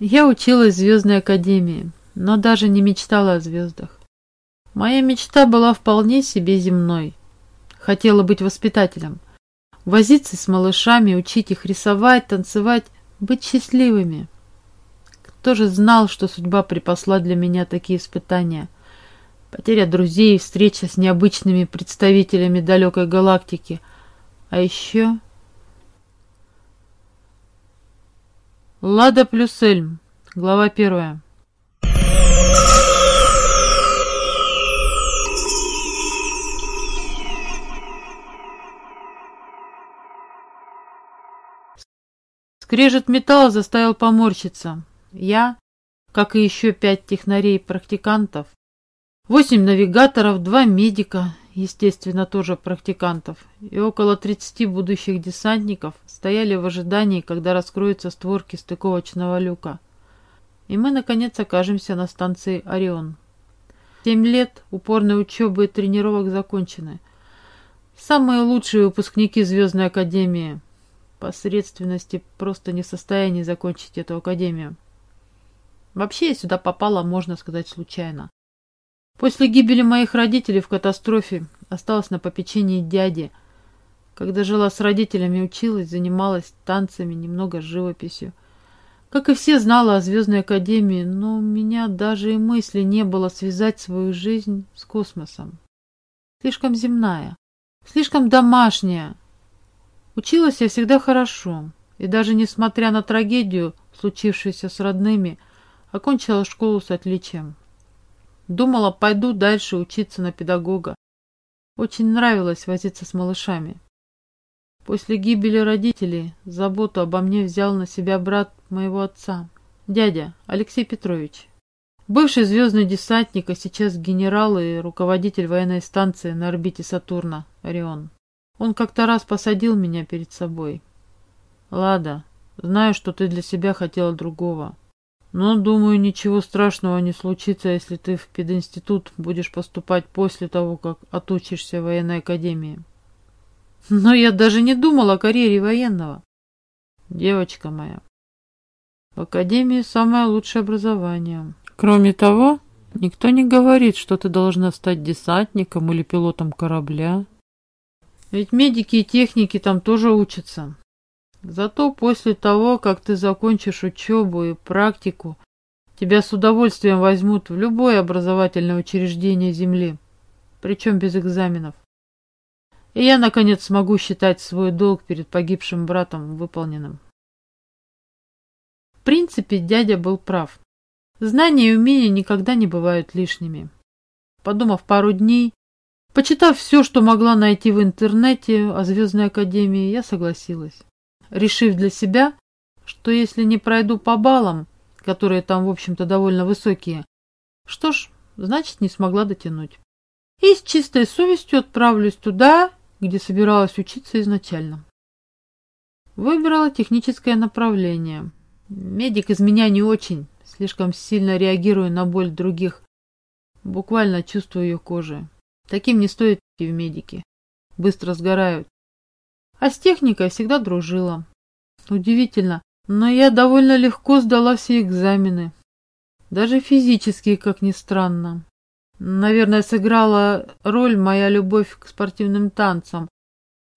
Я училась в Звездной Академии, но даже не мечтала о звездах. Моя мечта была вполне себе земной. Хотела быть воспитателем. Возиться с малышами, учить их рисовать, танцевать, быть счастливыми. Кто же знал, что судьба припасла для меня такие испытания? Потеря друзей, встреча с необычными представителями далекой галактики. А еще... Лада плюс Эльм. Глава первая. Скрежет металла заставил поморщиться. Я, как и еще пять технарей-практикантов, восемь навигаторов, два медика, естественно, тоже практикантов, и около 30 будущих десантников стояли в ожидании, когда раскроются створки стыковочного люка. И мы, наконец, окажемся на станции «Орион». Семь лет упорной учебы и тренировок закончены. Самые лучшие выпускники Звездной Академии – посредственности просто не в состоянии закончить эту академию. Вообще я сюда попала, можно сказать, случайно. После гибели моих родителей в катастрофе осталась на попечении дяди. Когда жила с родителями, училась, занималась танцами, немного живописью. Как и все, знала о Звездной Академии, но у меня даже и мысли не было связать свою жизнь с космосом. Слишком земная, слишком домашняя, Училась я всегда хорошо, и даже несмотря на трагедию, случившуюся с родными, окончила школу с отличием. Думала, пойду дальше учиться на педагога. Очень нравилось возиться с малышами. После гибели родителей заботу обо мне взял на себя брат моего отца, дядя Алексей Петрович. Бывший звездный десантник, а сейчас генерал и руководитель военной станции на орбите Сатурна, Орион. Он как-то раз посадил меня перед собой. Лада, знаю, что ты для себя хотела другого. Но, думаю, ничего страшного не случится, если ты в пединститут будешь поступать после того, как отучишься в военной академии. Но я даже не думала о карьере военного. Девочка моя, в академии самое лучшее образование. Кроме того, никто не говорит, что ты должна стать десантником или пилотом корабля. Ведь медики и техники там тоже учатся. Зато после того, как ты закончишь учебу и практику, тебя с удовольствием возьмут в любое образовательное учреждение Земли, причем без экзаменов. И я, наконец, смогу считать свой долг перед погибшим братом выполненным. В принципе, дядя был прав. Знания и умения никогда не бывают лишними. Подумав пару дней, Почитав все, что могла найти в интернете о Звездной Академии, я согласилась, решив для себя, что если не пройду по баллам, которые там, в общем-то, довольно высокие, что ж, значит, не смогла дотянуть. И с чистой совестью отправлюсь туда, где собиралась учиться изначально. Выбрала техническое направление. Медик из меня не очень, слишком сильно реагирую на боль других, буквально чувствую ее кожей. Таким не стоит идти в медики. Быстро сгорают. А с техникой всегда дружила. Удивительно, но я довольно легко сдала все экзамены. Даже физические, как ни странно. Наверное, сыграла роль моя любовь к спортивным танцам.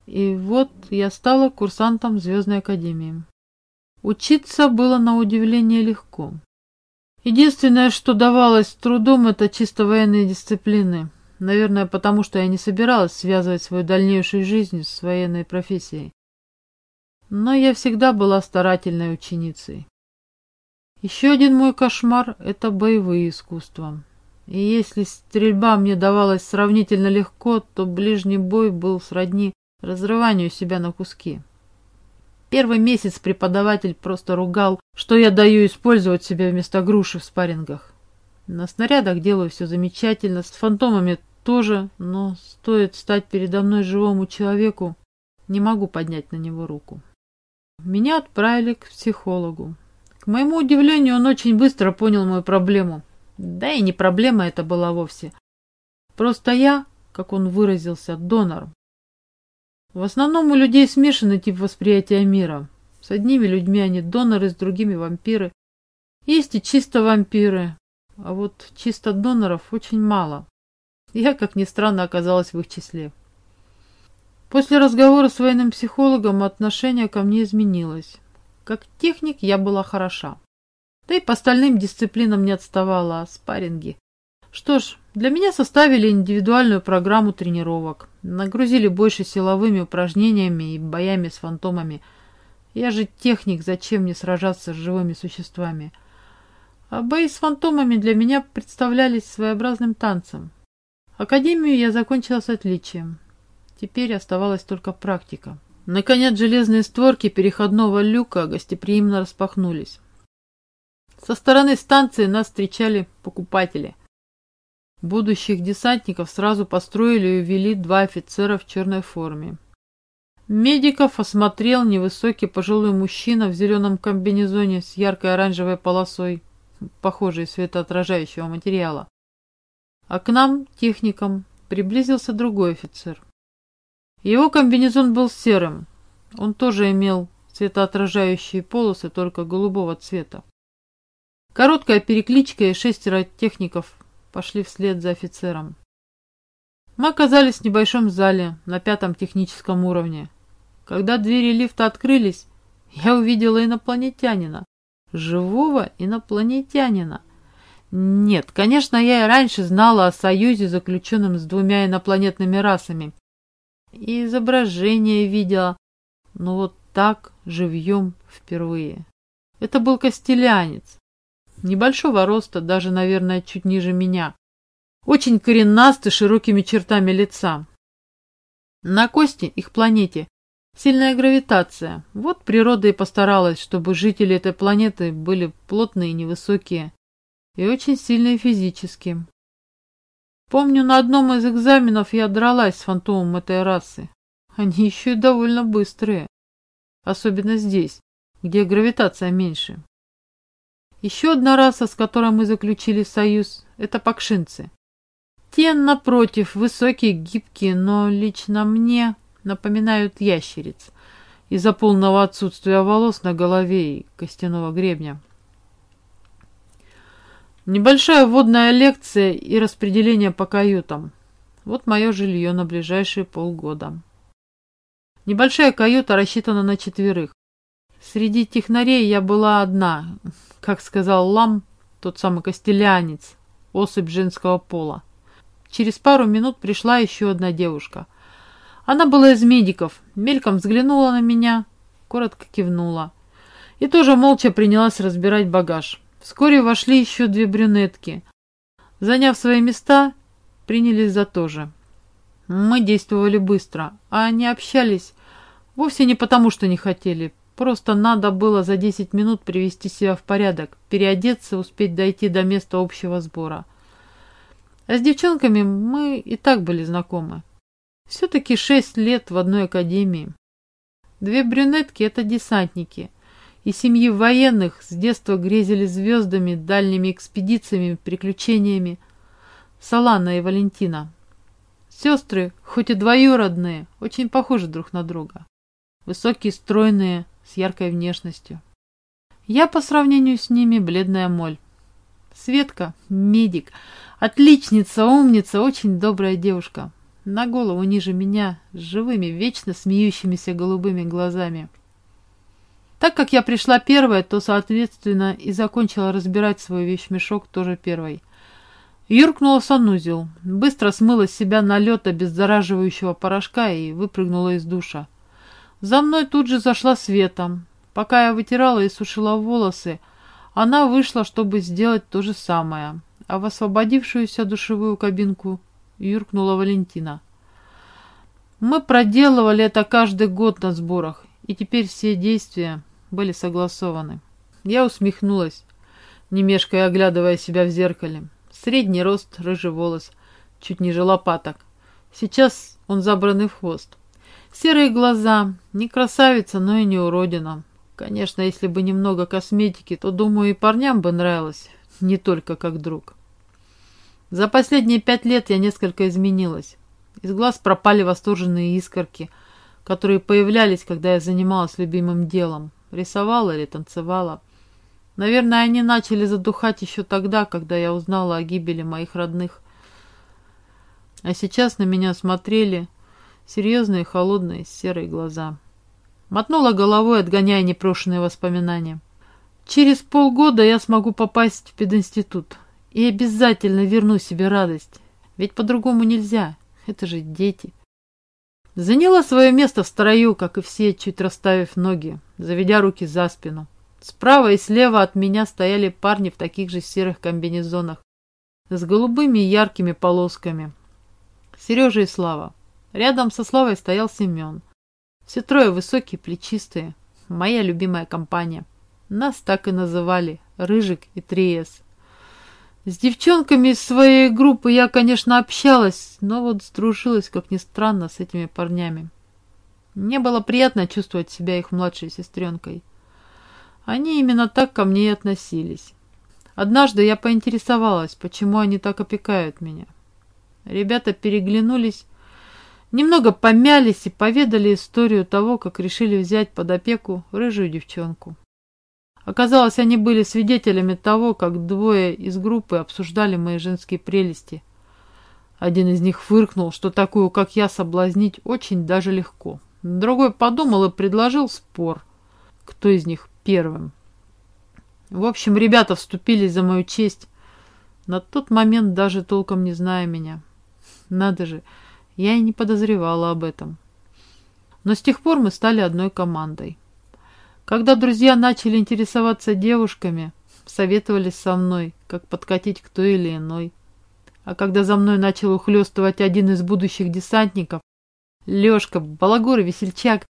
И вот я стала курсантом Звездной Академии. Учиться было на удивление легко. Единственное, что давалось с трудом, это чисто военные дисциплины. Наверное, потому что я не собиралась связывать свою дальнейшую жизнь с военной профессией. Но я всегда была старательной ученицей. Еще один мой кошмар – это боевые искусства. И если стрельба мне давалась сравнительно легко, то ближний бой был сродни разрыванию себя на куски. Первый месяц преподаватель просто ругал, что я даю использовать себя вместо груши в спаррингах. На снарядах делаю все замечательно, с фантомами тоже, но стоит стать передо мной живому человеку, не могу поднять на него руку. Меня отправили к психологу. К моему удивлению, он очень быстро понял мою проблему. Да и не проблема это была вовсе. Просто я, как он выразился, донор. В основном у людей смешанный тип восприятия мира. С одними людьми они доноры, с другими вампиры. Есть и чисто вампиры, а вот чисто доноров очень мало. Я, как ни странно, оказалась в их числе. После разговора с военным психологом отношение ко мне изменилось. Как техник я была хороша. Да и по остальным дисциплинам не отставала, а спарринги. Что ж, для меня составили индивидуальную программу тренировок. Нагрузили больше силовыми упражнениями и боями с фантомами. Я же техник, зачем мне сражаться с живыми существами? А бои с фантомами для меня представлялись своеобразным танцем. Академию я закончила с отличием. Теперь оставалась только практика. Наконец железные створки переходного люка гостеприимно распахнулись. Со стороны станции нас встречали покупатели. Будущих десантников сразу построили и увели два офицера в черной форме. Медиков осмотрел невысокий пожилой мужчина в зеленом комбинезоне с яркой оранжевой полосой, похожей светоотражающего материала. А к нам, техникам, приблизился другой офицер. Его комбинезон был серым. Он тоже имел светоотражающие полосы, только голубого цвета. Короткая перекличка и шестеро техников пошли вслед за офицером. Мы оказались в небольшом зале на пятом техническом уровне. Когда двери лифта открылись, я увидела инопланетянина. Живого инопланетянина. Нет, конечно, я и раньше знала о союзе, заключенном с двумя инопланетными расами. И изображение видела, но вот так, живьем, впервые. Это был костелянец. Небольшого роста, даже, наверное, чуть ниже меня. Очень коренастый, широкими чертами лица. На Кости, их планете, сильная гравитация. Вот природа и постаралась, чтобы жители этой планеты были плотные и невысокие. И очень сильные физически. Помню, на одном из экзаменов я дралась с фантомом этой расы. Они еще и довольно быстрые. Особенно здесь, где гравитация меньше. Еще одна раса, с которой мы заключили союз, это пакшинцы. Те, напротив, высокие, гибкие, но лично мне напоминают ящериц из-за полного отсутствия волос на голове и костяного гребня. Небольшая вводная лекция и распределение по каютам. Вот мое жилье на ближайшие полгода. Небольшая каюта рассчитана на четверых. Среди технарей я была одна, как сказал Лам, тот самый костелянец, особь женского пола. Через пару минут пришла еще одна девушка. Она была из медиков, мельком взглянула на меня, коротко кивнула. И тоже молча принялась разбирать багаж. Вскоре вошли еще две брюнетки. Заняв свои места, принялись за то же. Мы действовали быстро, а они общались вовсе не потому, что не хотели. Просто надо было за 10 минут привести себя в порядок, переодеться, успеть дойти до места общего сбора. А с девчонками мы и так были знакомы. Все-таки шесть лет в одной академии. Две брюнетки – это десантники – и семьи военных с детства грезили звездами, дальними экспедициями, приключениями. Салана и Валентина. Сестры, хоть и двоюродные, очень похожи друг на друга. Высокие, стройные, с яркой внешностью. Я по сравнению с ними бледная моль. Светка, медик, отличница, умница, очень добрая девушка. На голову ниже меня, с живыми, вечно смеющимися голубыми глазами. Так как я пришла первая, то, соответственно, и закончила разбирать свой вещмешок тоже первой. Юркнула в санузел, быстро смыла с себя налет обеззараживающего порошка и выпрыгнула из душа. За мной тут же зашла Света. Пока я вытирала и сушила волосы, она вышла, чтобы сделать то же самое, а в освободившуюся душевую кабинку юркнула Валентина. Мы проделывали это каждый год на сборах, и теперь все действия были согласованы. Я усмехнулась, не мешкая оглядывая себя в зеркале. Средний рост, рыжий волос, чуть ниже лопаток. Сейчас он забранный в хвост. Серые глаза, не красавица, но и не уродина. Конечно, если бы немного косметики, то, думаю, и парням бы нравилось, не только как друг. За последние пять лет я несколько изменилась. Из глаз пропали восторженные искорки, которые появлялись, когда я занималась любимым делом рисовала или танцевала. Наверное, они начали задухать еще тогда, когда я узнала о гибели моих родных. А сейчас на меня смотрели серьезные, холодные, серые глаза. Мотнула головой, отгоняя непрошенные воспоминания. Через полгода я смогу попасть в пединститут и обязательно верну себе радость. Ведь по-другому нельзя. Это же дети. Заняла свое место в строю, как и все, чуть расставив ноги, заведя руки за спину. Справа и слева от меня стояли парни в таких же серых комбинезонах, с голубыми яркими полосками. Сережа и Слава. Рядом со Славой стоял Семен. Все трое высокие, плечистые. Моя любимая компания. Нас так и называли Рыжик и Триес. С девчонками из своей группы я, конечно, общалась, но вот сдружилась, как ни странно, с этими парнями. Мне было приятно чувствовать себя их младшей сестренкой. Они именно так ко мне и относились. Однажды я поинтересовалась, почему они так опекают меня. Ребята переглянулись, немного помялись и поведали историю того, как решили взять под опеку рыжую девчонку. Оказалось, они были свидетелями того, как двое из группы обсуждали мои женские прелести. Один из них фыркнул, что такую, как я, соблазнить очень даже легко. Другой подумал и предложил спор, кто из них первым. В общем, ребята вступились за мою честь, на тот момент даже толком не зная меня. Надо же, я и не подозревала об этом. Но с тех пор мы стали одной командой. Когда друзья начали интересоваться девушками, советовались со мной, как подкатить к той или иной. А когда за мной начал ухлёстывать один из будущих десантников, Лёшка, балагур весельчак,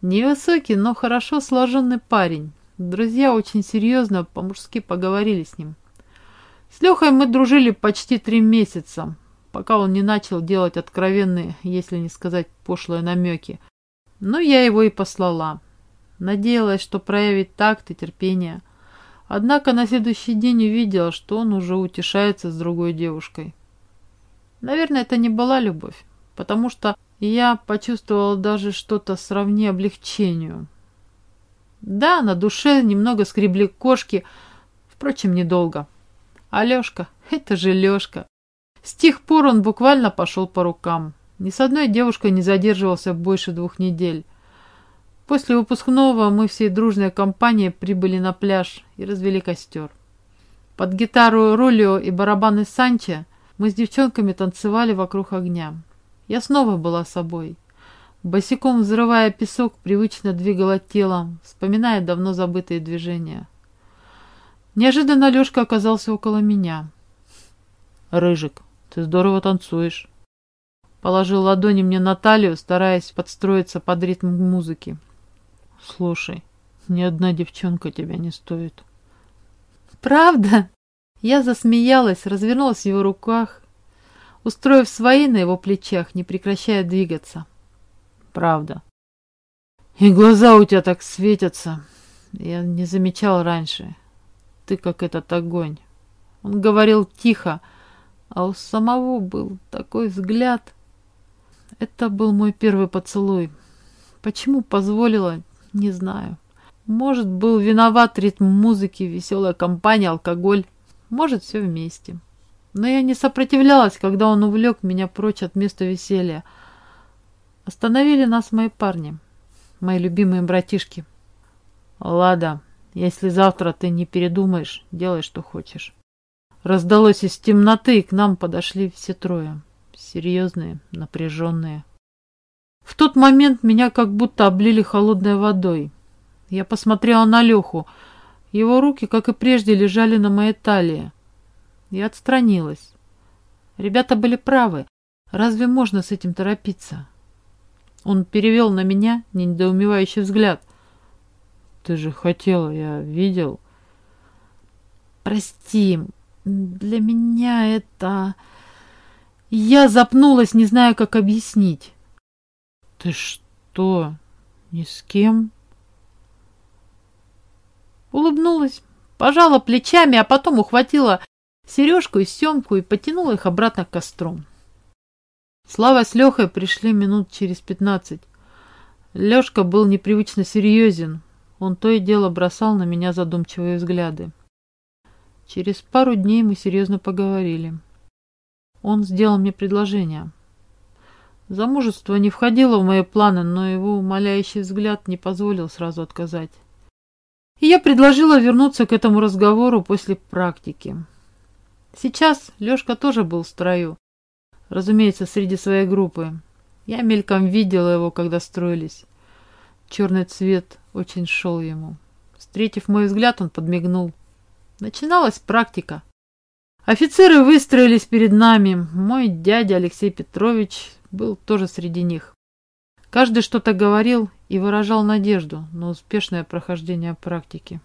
невысокий, но хорошо сложенный парень, друзья очень серьезно по-мужски поговорили с ним. С Лёхой мы дружили почти три месяца, пока он не начал делать откровенные, если не сказать пошлые намеки. Но я его и послала. Надеялась, что проявит такт и терпение. Однако на следующий день увидела, что он уже утешается с другой девушкой. Наверное, это не была любовь, потому что я почувствовала даже что-то сравни облегчению. Да, на душе немного скребли кошки, впрочем, недолго. А Лешка, это же Лешка. С тех пор он буквально пошел по рукам. Ни с одной девушкой не задерживался больше двух недель. После выпускного мы всей дружной компанией прибыли на пляж и развели костер. Под гитару Ролио и барабаны Санчо мы с девчонками танцевали вокруг огня. Я снова была собой. Босиком взрывая песок, привычно двигала телом, вспоминая давно забытые движения. Неожиданно Лешка оказался около меня. «Рыжик, ты здорово танцуешь!» Положил ладони мне на талию, стараясь подстроиться под ритм музыки. Слушай, ни одна девчонка тебя не стоит. Правда? Я засмеялась, развернулась в его руках, устроив свои на его плечах, не прекращая двигаться. Правда. И глаза у тебя так светятся. Я не замечал раньше. Ты как этот огонь. Он говорил тихо, а у самого был такой взгляд. Это был мой первый поцелуй. Почему позволила, не знаю. Может, был виноват ритм музыки, веселая компания, алкоголь. Может, все вместе. Но я не сопротивлялась, когда он увлек меня прочь от места веселья. Остановили нас мои парни, мои любимые братишки. Лада, если завтра ты не передумаешь, делай, что хочешь. Раздалось из темноты, и к нам подошли все трое. Серьезные, напряженные. В тот момент меня как будто облили холодной водой. Я посмотрела на Леху. Его руки, как и прежде, лежали на моей талии. Я отстранилась. Ребята были правы. Разве можно с этим торопиться? Он перевел на меня недоумевающий взгляд. Ты же хотела, я видел. Прости, для меня это... Я запнулась, не зная, как объяснить. Ты что, ни с кем? Улыбнулась, пожала плечами, а потом ухватила сережку и семку и потянула их обратно к костру. Слава с Лехой пришли минут через пятнадцать. Лешка был непривычно серьезен. Он то и дело бросал на меня задумчивые взгляды. Через пару дней мы серьезно поговорили. Он сделал мне предложение. Замужество не входило в мои планы, но его умоляющий взгляд не позволил сразу отказать. И я предложила вернуться к этому разговору после практики. Сейчас Лёшка тоже был в строю. Разумеется, среди своей группы. Я мельком видела его, когда строились. Черный цвет очень шел ему. Встретив мой взгляд, он подмигнул. Начиналась практика. Офицеры выстроились перед нами. Мой дядя Алексей Петрович был тоже среди них. Каждый что-то говорил и выражал надежду на успешное прохождение практики.